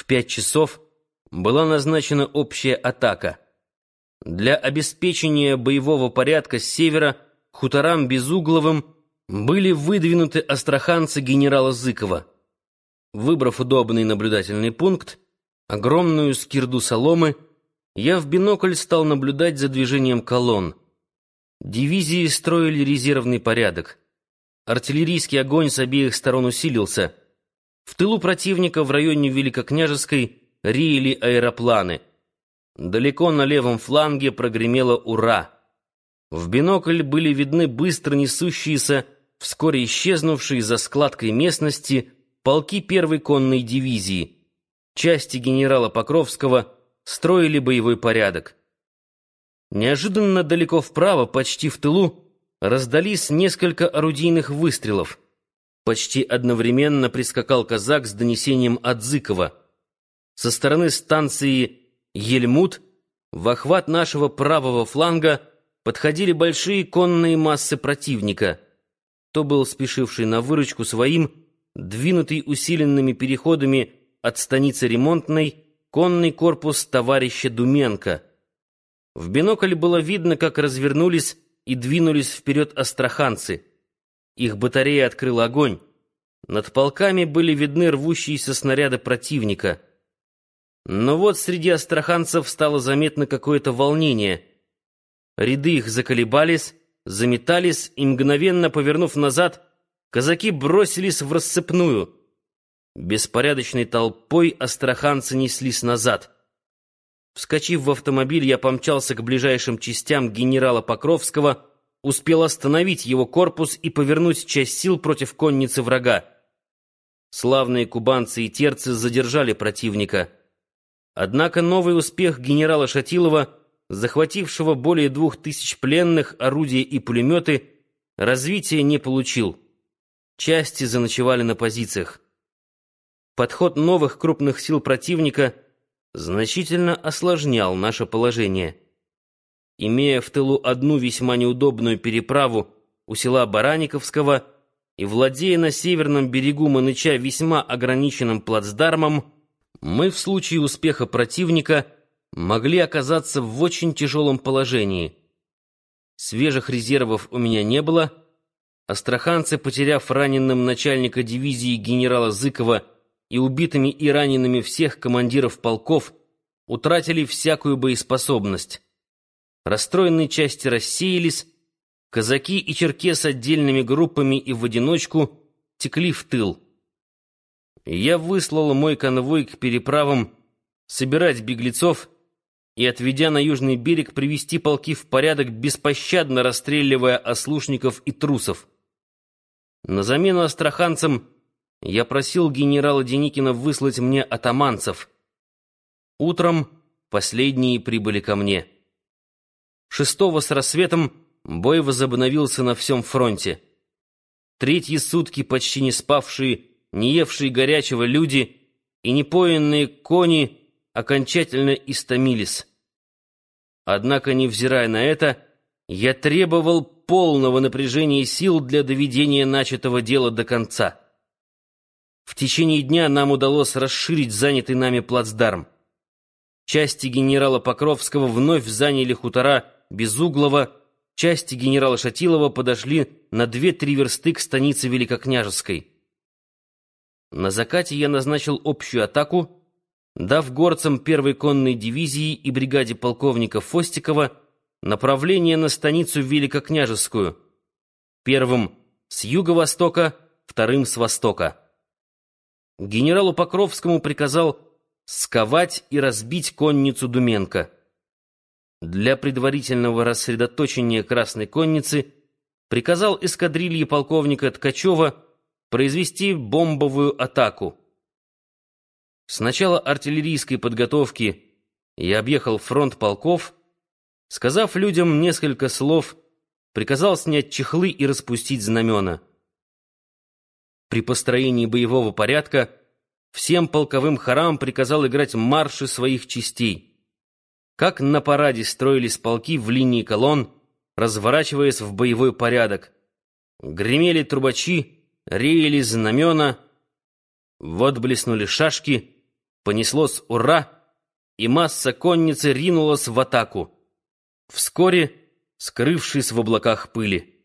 В пять часов была назначена общая атака. Для обеспечения боевого порядка с севера хуторам Безугловым были выдвинуты астраханцы генерала Зыкова. Выбрав удобный наблюдательный пункт, огромную скирду соломы, я в бинокль стал наблюдать за движением колонн. Дивизии строили резервный порядок. Артиллерийский огонь с обеих сторон усилился. В тылу противника в районе Великокняжеской реяли аэропланы. Далеко на левом фланге прогремело «Ура!». В бинокль были видны быстро несущиеся, вскоре исчезнувшие за складкой местности, полки первой конной дивизии. Части генерала Покровского строили боевой порядок. Неожиданно далеко вправо, почти в тылу, раздались несколько орудийных выстрелов. Почти одновременно прискакал казак с донесением от Зыкова. Со стороны станции Ельмут в охват нашего правого фланга подходили большие конные массы противника. То был спешивший на выручку своим, двинутый усиленными переходами от станицы Ремонтной, конный корпус товарища Думенко. В бинокль было видно, как развернулись и двинулись вперед астраханцы. Их батарея открыла огонь. Над полками были видны рвущиеся снаряды противника. Но вот среди астраханцев стало заметно какое-то волнение. Ряды их заколебались, заметались, и, мгновенно повернув назад, казаки бросились в рассыпную. Беспорядочной толпой астраханцы неслись назад — Вскочив в автомобиль, я помчался к ближайшим частям генерала Покровского, успел остановить его корпус и повернуть часть сил против конницы врага. Славные кубанцы и терцы задержали противника. Однако новый успех генерала Шатилова, захватившего более двух тысяч пленных, орудия и пулеметы, развития не получил. Части заночевали на позициях. Подход новых крупных сил противника — значительно осложнял наше положение. Имея в тылу одну весьма неудобную переправу у села Бараниковского и владея на северном берегу Маныча весьма ограниченным плацдармом, мы в случае успеха противника могли оказаться в очень тяжелом положении. Свежих резервов у меня не было. Астраханцы, потеряв раненым начальника дивизии генерала Зыкова и убитыми и ранеными всех командиров полков утратили всякую боеспособность. Расстроенные части рассеялись, казаки и черкес отдельными группами и в одиночку текли в тыл. Я выслал мой конвой к переправам собирать беглецов и, отведя на южный берег, привести полки в порядок, беспощадно расстреливая ослушников и трусов. На замену астраханцам я просил генерала Деникина выслать мне атаманцев. Утром последние прибыли ко мне. Шестого с рассветом бой возобновился на всем фронте. Третьи сутки почти не спавшие, не евшие горячего люди и непоенные кони окончательно истомились. Однако, невзирая на это, я требовал полного напряжения сил для доведения начатого дела до конца. В течение дня нам удалось расширить занятый нами плацдарм. Части генерала Покровского вновь заняли хутора Безуглова, части генерала Шатилова подошли на две-три версты к станице Великокняжеской. На закате я назначил общую атаку, дав горцам первой конной дивизии и бригаде полковника Фостикова направление на станицу Великокняжескую, первым с юго-востока, вторым с востока генералу Покровскому приказал сковать и разбить конницу Думенко. Для предварительного рассредоточения Красной конницы приказал эскадрилье полковника Ткачева произвести бомбовую атаку. С начала артиллерийской подготовки я объехал фронт полков, сказав людям несколько слов, приказал снять чехлы и распустить знамена. При построении боевого порядка всем полковым хорам приказал играть марши своих частей. Как на параде строились полки в линии колонн, разворачиваясь в боевой порядок. Гремели трубачи, реяли знамена, вот блеснули шашки, понеслось «Ура!» и масса конницы ринулась в атаку, вскоре скрывшись в облаках пыли.